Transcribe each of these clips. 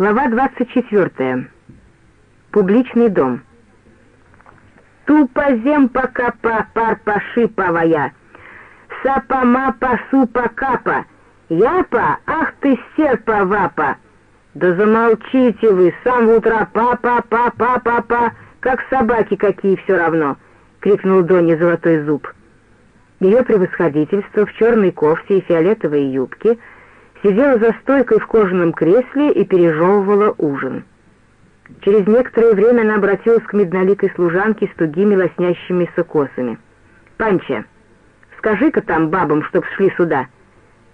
Глава 24. Публичный дом. Тупозем покапа парпашиповая, сапама супа капа, япа, ах ты серпа вапа. Да замолчите вы, сам в утро папа, папа, папа, как собаки какие все равно, крикнул Донни Золотой Зуб. Ее превосходительство в черной кофте и фиолетовой юбке — сидела за стойкой в кожаном кресле и пережевывала ужин. Через некоторое время она обратилась к медноликой служанке с тугими лоснящимися косами. «Панча, скажи-ка там бабам, чтоб шли сюда.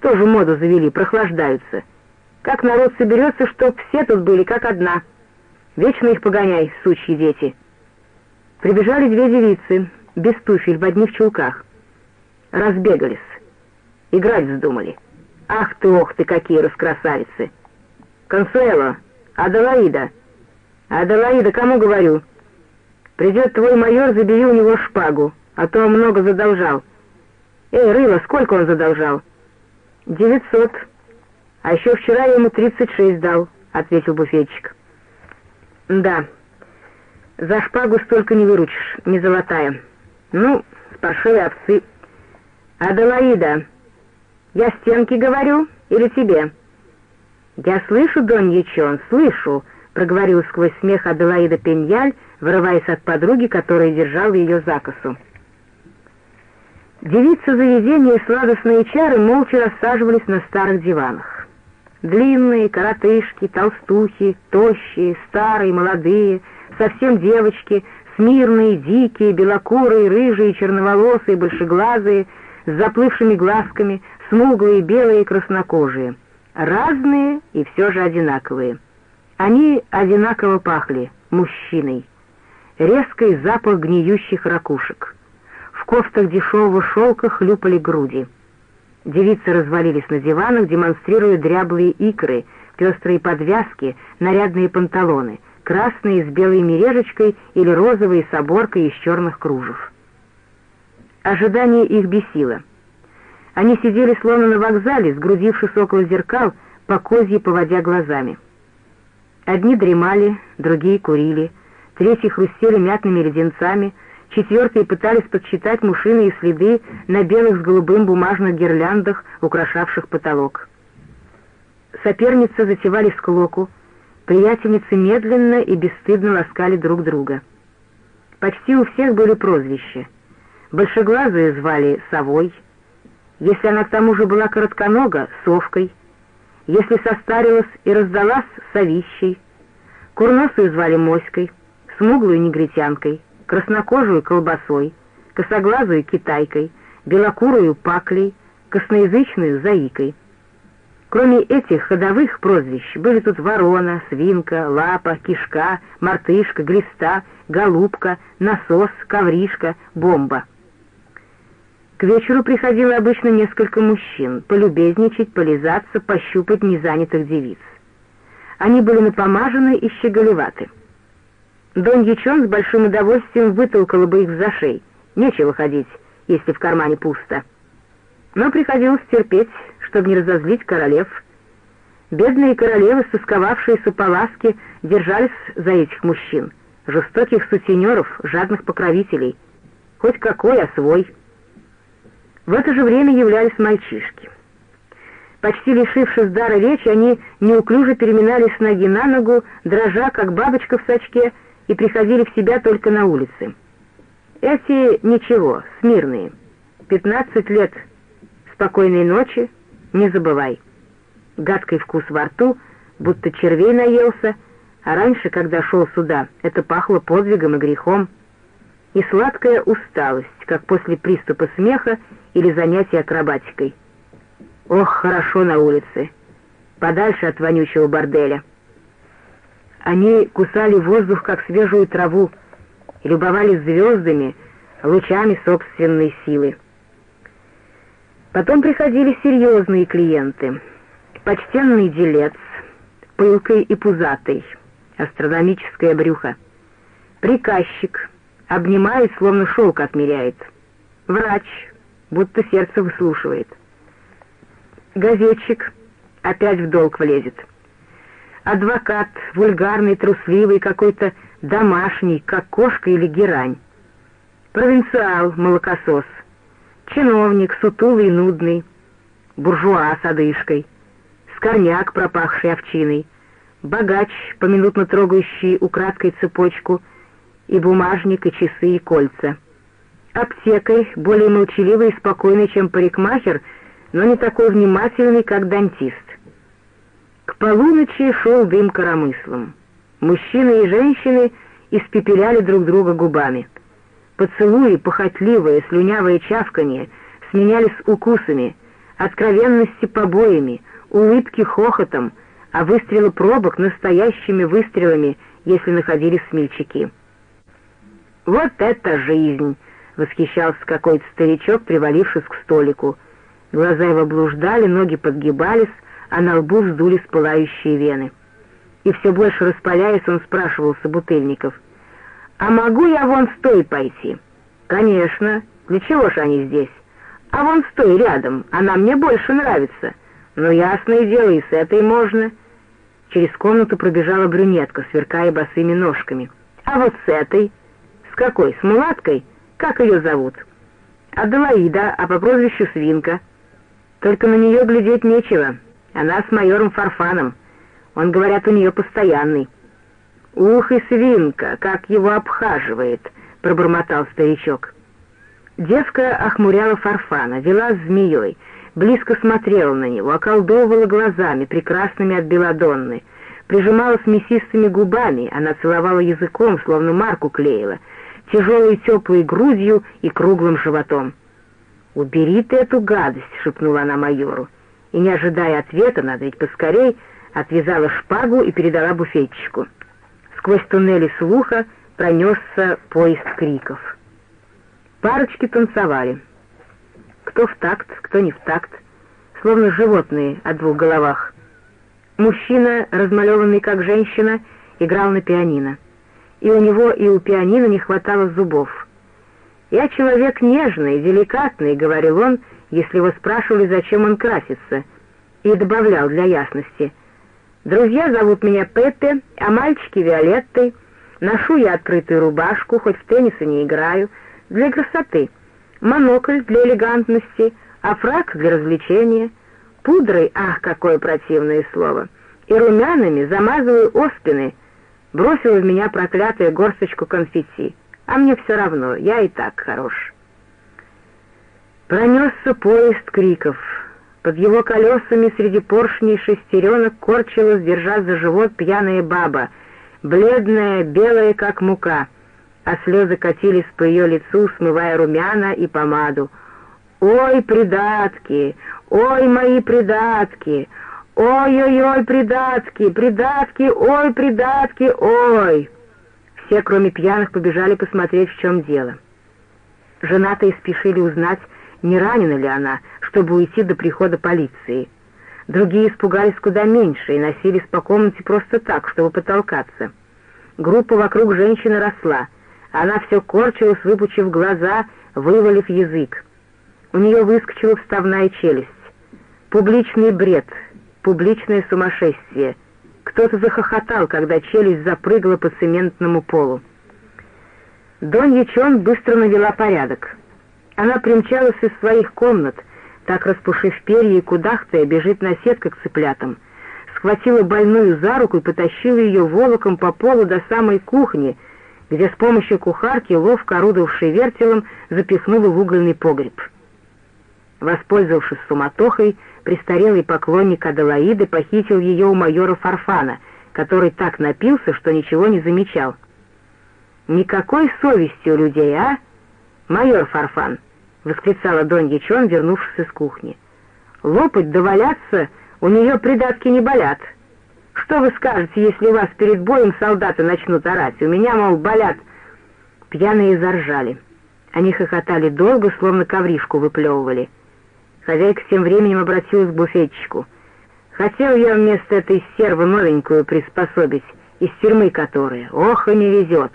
Тоже моду завели, прохлаждаются. Как народ соберется, чтоб все тут были, как одна. Вечно их погоняй, сучьи дети». Прибежали две девицы, без туфель, в одних чулках. Разбегались. Играть вздумали. Ах ты, ох ты, какие раскрасавицы! Консуэло, Аделаида! Аделаида, кому говорю? Придет твой майор, забери у него шпагу, а то много задолжал. Эй, Рыла, сколько он задолжал? Девятьсот. А еще вчера я ему тридцать шесть дал, ответил буфетчик. Да, за шпагу столько не выручишь, не золотая. Ну, с паршивой овцы. Аделаида... Я стенки говорю или тебе?» «Я слышу, Дон Ячон, слышу», — проговорил сквозь смех Аделаида Пеньяль, вырываясь от подруги, которая держала ее за косу. Девицы заведения и сладостные чары молча рассаживались на старых диванах. Длинные, коротышки, толстухи, тощие, старые, молодые, совсем девочки, смирные, дикие, белокурые, рыжие, черноволосые, большеглазые, с заплывшими глазками, смуглые, белые и краснокожие, разные и все же одинаковые. Они одинаково пахли мужчиной. Резкий запах гниющих ракушек. В кофтах дешевого шелка хлюпали груди. Девицы развалились на диванах, демонстрируя дряблые икры, пестрые подвязки, нарядные панталоны, красные с белой мережечкой или розовые с оборкой из черных кружев. Ожидание их бесило — они сидели словно на вокзале, сгрудившись около зеркал, по козьи поводя глазами. Одни дремали, другие курили, третьи хрустели мятными леденцами, четвертые пытались подсчитать мушиные следы на белых с голубым бумажных гирляндах, украшавших потолок. Соперницы затевали склоку, приятельницы медленно и бесстыдно ласкали друг друга. Почти у всех были прозвища. Большеглазые звали «Совой», если она к тому же была коротконога, совкой, если состарилась и раздалась совищей, курносую звали моськой, смуглую негритянкой, краснокожую колбасой, косоглазую китайкой, белокурую паклей, косноязычную заикой. Кроме этих ходовых прозвищ были тут ворона, свинка, лапа, кишка, мартышка, глиста, голубка, насос, ковришка, бомба — к вечеру приходило обычно несколько мужчин, полюбезничать, полизаться, пощупать незанятых девиц. Они были напомажены и щеголеваты. Дон Ячон с большим удовольствием вытолкала бы их за шей. Нечего ходить, если в кармане пусто. Но приходилось терпеть, чтобы не разозлить королев. Бедные королевы, сосковавшиеся по ласке, держались за этих мужчин, жестоких сутенеров, жадных покровителей. Хоть какой, а свой — в это же время являлись мальчишки. Почти лишившись дара речи, они неуклюже переминались с ноги на ногу, дрожа, как бабочка в сачке, и приходили в себя только на улице. Эти ничего, смирные. Пятнадцать лет спокойной ночи, не забывай. Гадкий вкус во рту, будто червей наелся, а раньше, когда шел сюда, это пахло подвигом и грехом. И сладкая усталость, как после приступа смеха или занятий акробатикой. Ох, хорошо на улице, подальше от вонючего борделя. Они кусали воздух, как свежую траву, и любовались звездами, лучами собственной силы. Потом приходили серьезные клиенты. Почтенный делец, пылкой и пузатый, астрономическое брюхо. Приказчик, обнимает, словно шелк отмеряет. Врач, будто сердце выслушивает. Газетчик опять в долг влезет. адвокат, вульгарный, трусливый, какой-то домашний, как кошка или герань. Провинциал, молокосос, чиновник, сутулый и нудный, буржуа с одышкой, скорняк, пропахший овчиной, богач, поминутно трогающий украдкой цепочку, и бумажник, и часы, и кольца. Аптекарь, более молчаливый и спокойный, чем парикмахер, но не такой внимательный, как дантист. К полуночи шел дым коромыслом. Мужчины и женщины испепеляли друг друга губами. Поцелуи, похотливые, слюнявые чавканье сменялись укусами, откровенности побоями, улыбки хохотом, а выстрелы пробок настоящими выстрелами, если находились смельчаки. «Вот это жизнь!» — восхищался какой-то старичок, привалившись к столику. Глаза его блуждали, ноги подгибались, а на лбу вздулись пылающие вены. И все больше распаляясь, он спрашивал собутыльников, «А могу я вон с той пойти?» «Конечно. Для чего ж они здесь?» «А вон с той рядом. Она мне больше нравится». «Ну, ясное дело, и с этой можно». Через комнату пробежала брюнетка, сверкая босыми ножками. «А вот с этой?» «С какой? С мулаткой? Как ее зовут?» «Аделаида, а по прозвищу Свинка». «Только на нее глядеть нечего. Она с майором Фарфаном. Он, говорят, у нее постоянный». «Ух и свинка, как его обхаживает!» — пробормотал старичок. Девка охмуряла Фарфана, вела с змеей, близко смотрела на него, околдовывала глазами, прекрасными от белодонны, прижималась мясистыми губами, она целовала языком, словно марку клеила, тяжелой теплой грудью и круглым животом. «Убери ты эту гадость!» — шепнула она майору и, не ожидая ответа, надо ведь поскорей, отвязала шпагу и передала буфетчику. Сквозь туннели слуха пронесся поезд криков. Парочки танцевали. Кто в такт, кто не в такт, словно животные о двух головах. Мужчина, размалеванный как женщина, играл на пианино. И у него, и у пианино не хватало зубов. «Я человек нежный, деликатный», — говорил он, — если его спрашивали, зачем он красится, и добавлял для ясности. «Друзья зовут меня Пеппе, а мальчики — Виолеттой. Ношу я открытую рубашку, хоть в теннисы не играю, для красоты. Монокль для элегантности, а фрак для развлечения. Пудрой, ах, какое противное слово, и румянами замазываю оспины». Бросила в меня проклятая горсточку конфетти. А мне все равно, я и так хорош. Пронесся поезд криков. Под его колесами среди поршней шестеренок корчилась, держа за живот пьяная баба, бледная, белая, как мука, а слезы катились по ее лицу, смывая румяна и помаду. «Ой, придатки! Ой, мои придатки! Ой-ой-ой, придатки! Придатки! Ой, придатки! Ой!» Все, кроме пьяных, побежали посмотреть, в чем дело. Женатые спешили узнать, не ранена ли она, чтобы уйти до прихода полиции. Другие испугались куда меньше и носились по комнате просто так, чтобы потолкаться. Группа вокруг женщины росла. Она все корчилась, выпучив глаза, вывалив язык. У нее выскочила вставная челюсть. Публичный бред, публичное сумасшествие. Кто-то захохотал, когда челюсть запрыгала по цементному полу. Донья Чон быстро навела порядок. Она примчалась из своих комнат, так распушив перья и кудахтая, бежит на сетка к цыплятам. Схватила больную за руку и потащила ее волоком по полу до самой кухни, где с помощью кухарки, ловко орудовавшей вертелом, запихнула в угольный погреб. Воспользовавшись суматохой, престарелый поклонник Аделаиды похитил ее у майора Фарфана, который так напился, что ничего не замечал. «Никакой совести у людей, а, майор Фарфан?» восклицала Донья Чон, вернувшись из кухни. «Лопать да валяться, у нее придатки не болят. Что вы скажете, если вас перед боем солдаты начнут орать? У меня, мол, болят». Пьяные заржали. Они хохотали долго, словно ковришку выплевывали. Хозяйка тем временем обратилась к буфетчику. «Хотел я вместо этой сервы новенькую приспособить, из тюрьмы которая. Ох, и не везет!»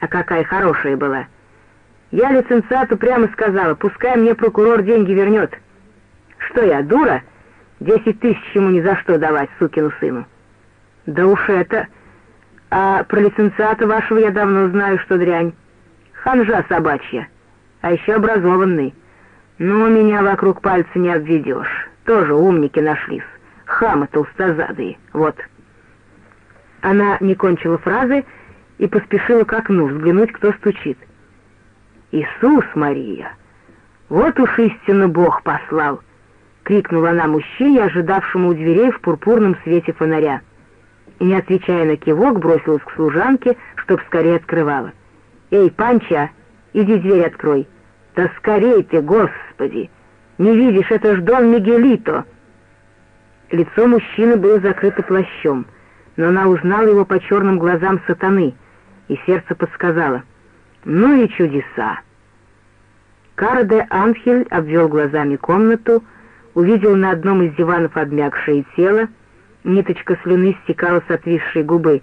«А какая хорошая была!» Я лицензату прямо сказала, пускай мне прокурор деньги вернет. Что я, дура? Десять тысяч ему ни за что давать, сукину сыну. Да уж это... А про лиценциата вашего я давно знаю, что дрянь. Ханжа собачья, а еще образованный. Ну, меня вокруг пальца не обведешь. Тоже умники нашлись. Хамы толстозадые, вот. Она не кончила фразы и поспешила к окну взглянуть, кто стучит. «Иисус Мария! Вот уж истинно Бог послал!» — крикнула она мужчине, ожидавшему у дверей в пурпурном свете фонаря. И, не отвечая на кивок, бросилась к служанке, чтоб скорее открывала. «Эй, Панча, иди дверь открой!» «Да скорей ты, Господи! Не видишь, это ж Дон Мигелито!» Лицо мужчины было закрыто плащом, но она узнала его по черным глазам сатаны, и сердце подсказало. «Ну и чудеса!» Кара де Анхель обвел глазами комнату, увидел на одном из диванов обмякшее тело, ниточка слюны стекала с отвисшей губы,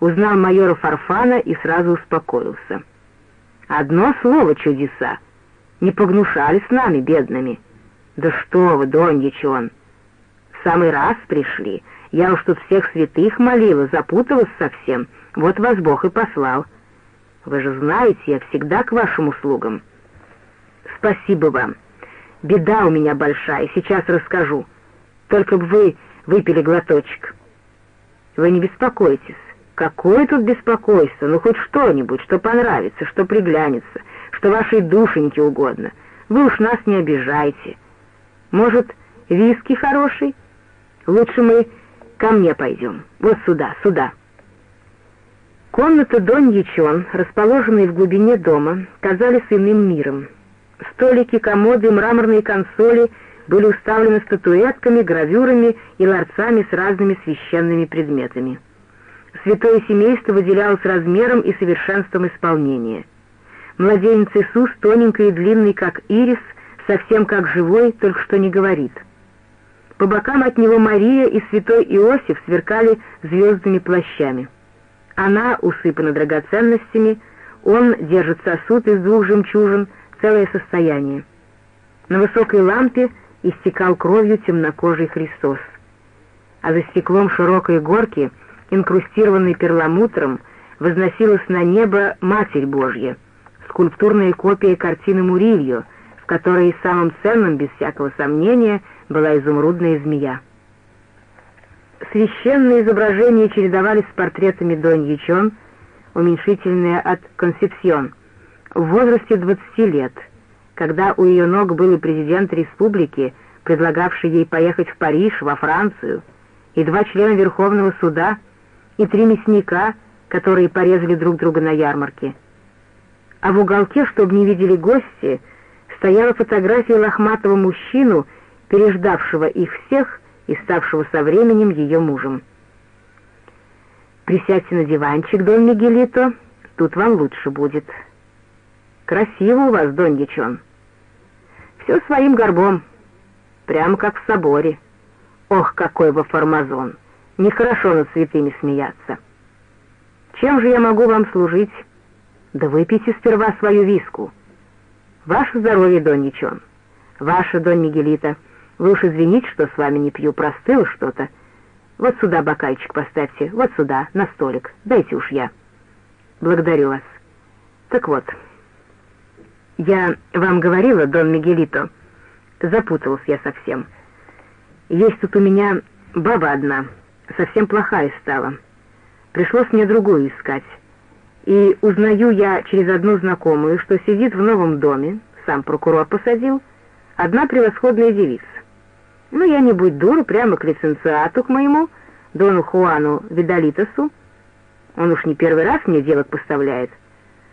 узнал майора Фарфана и сразу успокоился. «Одно слово чудеса!» Не погнушали с нами, бедными. Да что вы, Доньич он! В самый раз пришли. Я уж тут всех святых молила, запуталась совсем. Вот вас Бог и послал. Вы же знаете, я всегда к вашим услугам. Спасибо вам. Беда у меня большая, сейчас расскажу. Только бы вы выпили глоточек. Вы не беспокойтесь. Какое тут беспокойство? Ну, хоть что-нибудь, что понравится, что приглянется — что вашей душеньке угодно. Вы уж нас не обижайте. Может, виски хороший? Лучше мы ко мне пойдем. Вот сюда, сюда». Комната Доньи Чон, расположенные в глубине дома, казались иным миром. Столики, комоды мраморные консоли были уставлены статуэтками, гравюрами и ларцами с разными священными предметами. Святое семейство выделялось размером и совершенством исполнения — Младенец Иисус, тоненький и длинный, как ирис, совсем как живой, только что не говорит. По бокам от него Мария и святой Иосиф сверкали звездными плащами. Она усыпана драгоценностями, он держит сосуд из двух жемчужин, целое состояние. На высокой лампе истекал кровью темнокожий Христос. А за стеклом широкой горки, инкрустированной перламутром, возносилась на небо Матерь Божья — скульптурная копия картины Мурильо, в которой самым ценным, без всякого сомнения, была изумрудная змея. Священные изображения чередовались с портретами Донь Ячон, уменьшительные от Консепсьон, в возрасте 20 лет, когда у ее ног был президент республики, предлагавший ей поехать в Париж, во Францию, и два члена Верховного суда, и три мясника, которые порезали друг друга на ярмарке — а в уголке, чтобы не видели гости, стояла фотография лохматого мужчину, переждавшего их всех и ставшего со временем ее мужем. «Присядьте на диванчик, Дон Мигелито, тут вам лучше будет». «Красиво у вас, Дон Дичон». «Все своим горбом, прямо как в соборе. Ох, какой вы формазон! Нехорошо над святыми смеяться. Чем же я могу вам служить?» Да выпейте сперва свою виску. Ваше здоровье, Дон Ничон. Ваше, Дон Мигелита. Вы уж извините, что с вами не пью, простыло что-то. Вот сюда бокальчик поставьте, вот сюда, на столик. Дайте уж я. Благодарю вас. Так вот, я вам говорила, Дон Мигелито, запуталась я совсем. Есть тут у меня баба одна, совсем плохая стала. Пришлось мне другую искать и узнаю я через одну знакомую, что сидит в новом доме, сам прокурор посадил, одна превосходная девица. Ну, я не будь дура, прямо к лиценциату к моему, Дону Хуану Видалитасу, он уж не первый раз мне девок поставляет,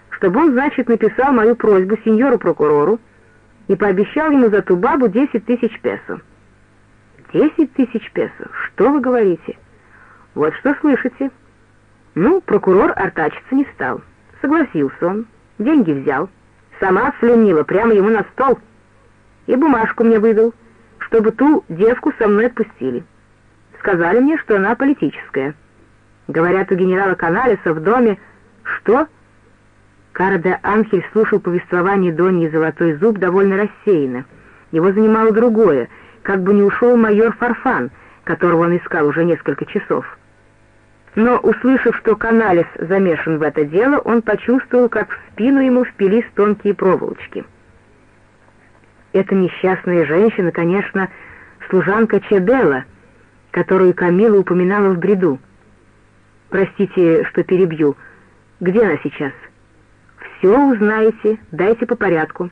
чтобы он, значит, написал мою просьбу сеньору-прокурору и пообещал ему за ту бабу десять тысяч песо. Десять тысяч песо? Что вы говорите? Вот что слышите?» Ну, прокурор артачиться не стал. Согласился он, деньги взял. Сама слюнила прямо ему на стол. И бумажку мне выдал, чтобы ту девку со мной отпустили. Сказали мне, что она политическая. Говорят, у генерала Каналеса в доме... Что? Карда Анхель слушал повествование Донни Золотой Зуб довольно рассеянно. Его занимало другое, как бы не ушел майор Фарфан, которого он искал уже несколько часов. Но, услышав, что Каналис замешан в это дело, он почувствовал, как в спину ему впились тонкие проволочки. Эта несчастная женщина, конечно, служанка Чеделла, которую Камила упоминала в бреду. Простите, что перебью. Где она сейчас? Все узнаете, дайте по порядку.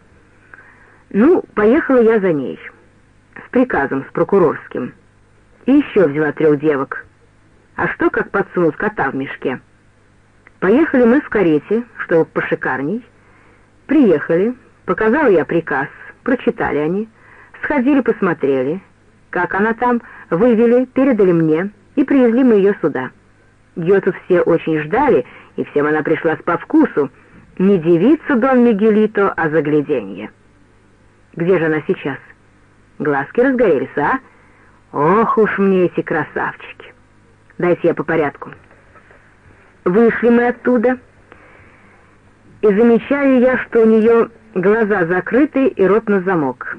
Ну, поехала я за ней. С приказом, с прокурорским. И еще взяла трех девок. А что, как подсунут кота в мешке? Поехали мы в карете, чтобы пошикарней. Приехали, показал я приказ, прочитали они, сходили, посмотрели, как она там, вывели, передали мне, и привезли мы ее сюда. Ее тут все очень ждали, и всем она пришлась по вкусу. Не девица Дон Мигелито, а загляденье. Где же она сейчас? Глазки разгорелись, а? Ох уж мне эти красавчики. Дайте я по порядку. Вышли мы оттуда, и замечаю я, что у нее глаза закрыты и рот на замок.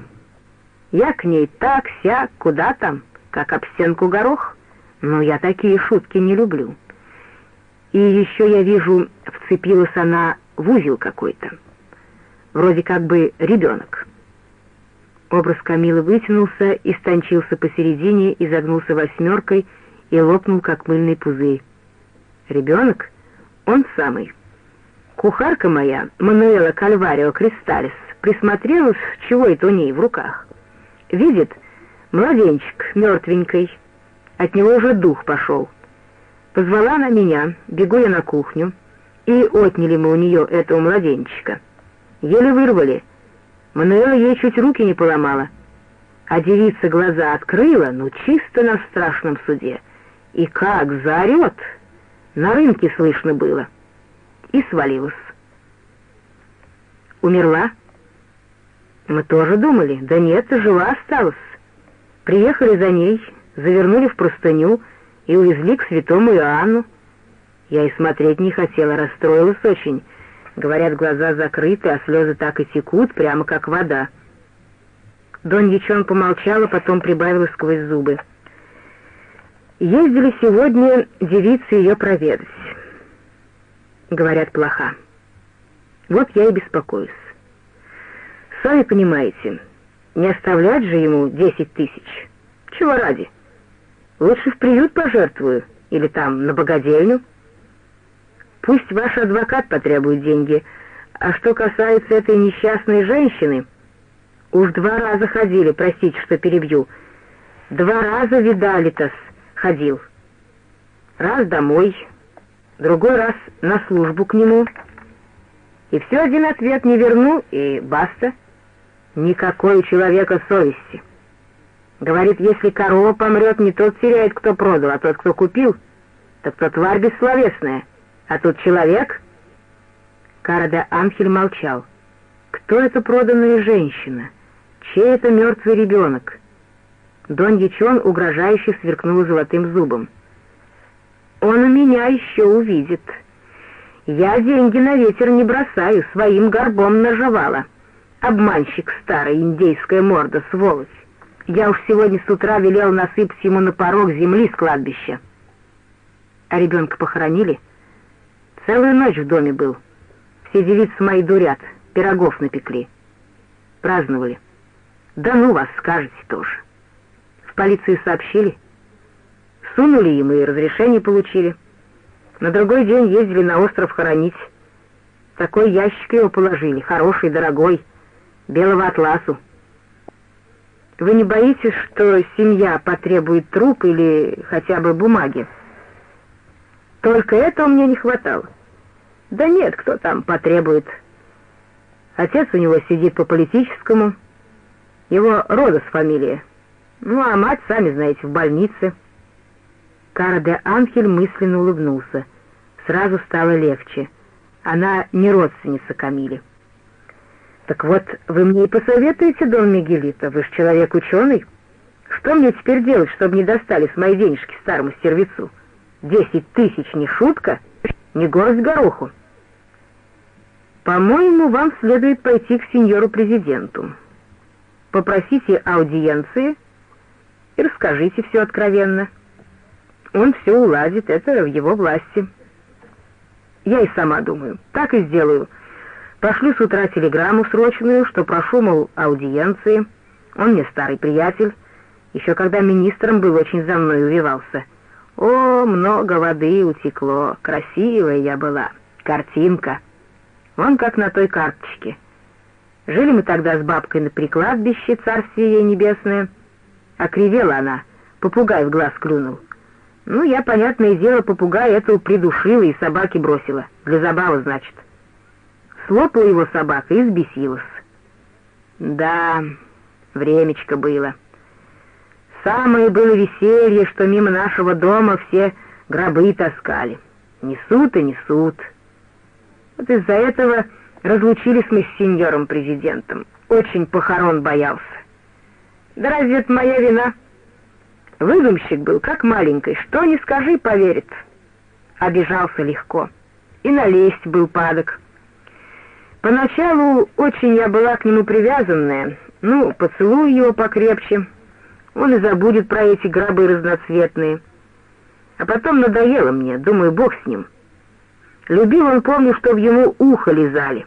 Я к ней так, ся, куда там, как об стенку горох, но я такие шутки не люблю. И еще я вижу, вцепилась она в узел какой-то, вроде как бы ребенок. Образ Камилы вытянулся, истончился посередине, изогнулся восьмеркой и лопнул, как мыльный пузырь. Ребенок? Он самый. Кухарка моя, Мануэла Кальварио Кристалис, присмотрелась, чего это у ней в руках. Видит, младенчик мертвенький, от него уже дух пошел. Позвала она меня, бегу я на кухню, и отняли мы у нее этого младенчика. Еле вырвали — Мануэла ей чуть руки не поломала, а девица глаза открыла, ну чисто на страшном суде. И как заорет, на рынке слышно было. И свалилась. Умерла? Мы тоже думали, да нет, жива осталась. Приехали за ней, завернули в простыню и увезли к святому Иоанну. Я и смотреть не хотела, расстроилась очень, Говорят, глаза закрыты, а слезы так и текут, прямо как вода. Дон Ячон помолчала, потом прибавила сквозь зубы. Ездили сегодня девицы ее проведать. Говорят, плоха. Вот я и беспокоюсь. Сами понимаете, не оставлять же ему десять тысяч. Чего ради? Лучше в приют пожертвую или там на богадельню. Пусть ваш адвокат потребует деньги. А что касается этой несчастной женщины, уж два раза ходили, простите, что перебью. Два раза видали-тос ходил. Раз домой, другой раз на службу к нему. И все один ответ не верну, и баста. Никакой у человека совести. Говорит, если корова помрет, не тот теряет, кто продал, а тот, кто купил, так то тварь бессловесная — а тут человек?» Караде Анхель молчал. «Кто эта проданная женщина? Чей это мертвый ребенок?» Дон Ячон угрожающе сверкнул золотым зубом. «Он меня еще увидит. Я деньги на ветер не бросаю, своим горбом наживала. Обманщик старый, индейская морда, сволочь. Я уж сегодня с утра велел насыпать ему на порог земли с кладбища. А ребенка похоронили?» Целую ночь в доме был. Все девицы мои дурят, пирогов напекли. Праздновали. Да ну вас, скажете тоже. В полицию сообщили. Сунули им и разрешение получили. На другой день ездили на остров хоронить. Такой ящик его положили, хороший, дорогой, белого атласу. Вы не боитесь, что семья потребует труп или хотя бы бумаги? Только этого мне не хватало. Да нет, кто там потребует. Отец у него сидит по политическому, его Родос фамилия. Ну, а мать, сами знаете, в больнице. Кара де Анхель мысленно улыбнулся. Сразу стало легче. Она не родственница Камиле. «Так вот, вы мне и посоветуете, Дон Мигелито, вы ж человек ученый. Что мне теперь делать, чтобы не достались мои денежки старому стервецу?» Десять тысяч не шутка, не горсть гороху. По-моему, вам следует пойти к сеньору-президенту. Попросите аудиенции и расскажите все откровенно. он все уладит, это в его власти. Я и сама думаю, так и сделаю. Пошлю с утра телеграмму срочную, что прошу, мол, аудиенции. Он мне старый приятель, еще когда министром был, очень за мной увивался. О, много воды утекло, красивая я была, картинка. Вон как на той карточке. Жили мы тогда с бабкой на прикладбище, царствие ей небесное. Окривела она, попугай в глаз клюнул. Ну, я, понятное дело, попугай этого придушила и собаке бросила. Для забавы, значит. Слопала его собака и взбесилась. Да, времечко было. Самое было веселье, что мимо нашего дома все гробы таскали. Несут и несут. Вот из-за этого разлучились мы с сеньором-президентом. Очень похорон боялся. Да разве это моя вина? Выдумщик был, как маленький, что ни скажи, поверит. Обижался легко. И налезть был падок. Поначалу очень я была к нему привязанная. Ну, поцелую его покрепче. Он и забудет про эти гробы разноцветные. А потом надоело мне, думаю, бог с ним. Любил он, помню, что в ему ухо лизали,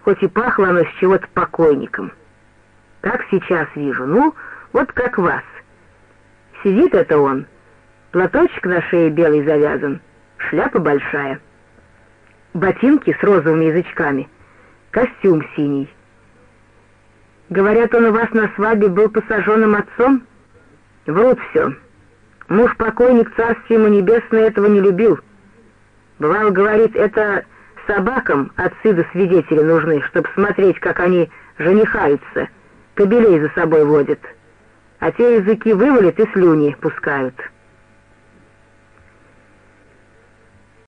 хоть и пахло оно с чего-то покойником. Как сейчас вижу, ну, вот как вас. Сидит это он, платочек на шее белый завязан, шляпа большая, ботинки с розовыми язычками, костюм синий. Говорят, он у вас на свадьбе был посаженным отцом? Врут все. Муж-покойник, царствие ему небесное, этого не любил. Бывал, говорит, это собакам отцы до свидетели нужны, чтобы смотреть, как они женихаются, кобелей за собой водят. А те языки вывалят и слюни пускают».